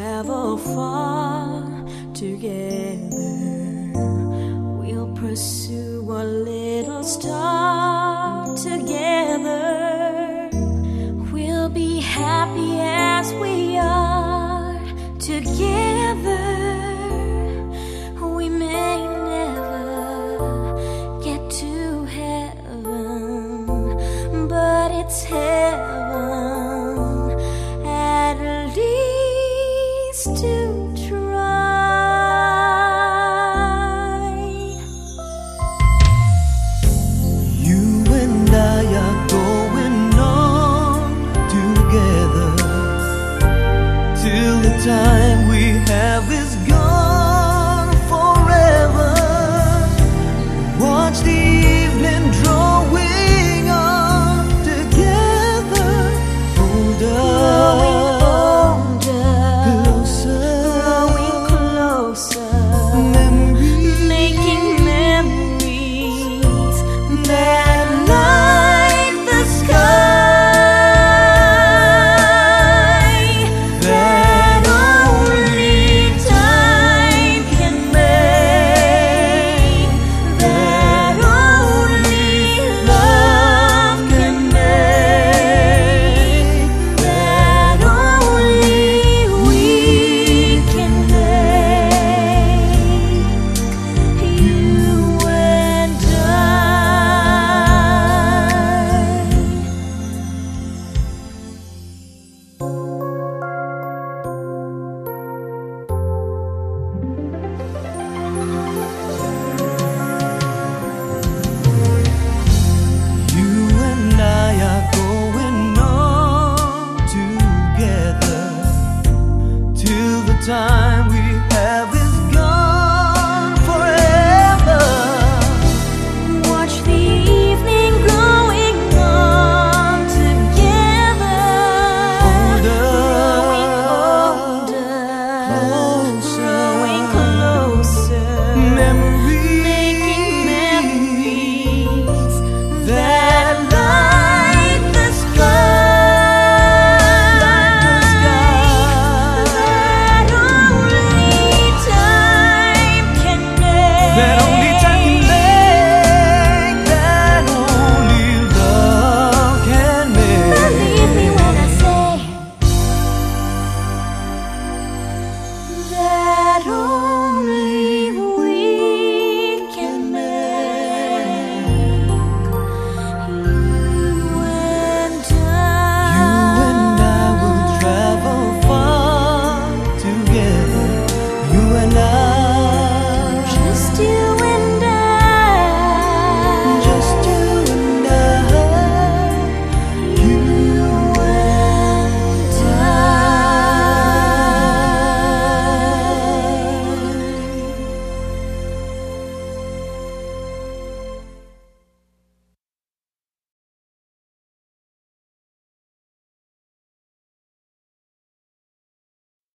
Travel far together. We'll pursue a little star together. We'll be happy as we are together. We may never get to heaven, but it's heaven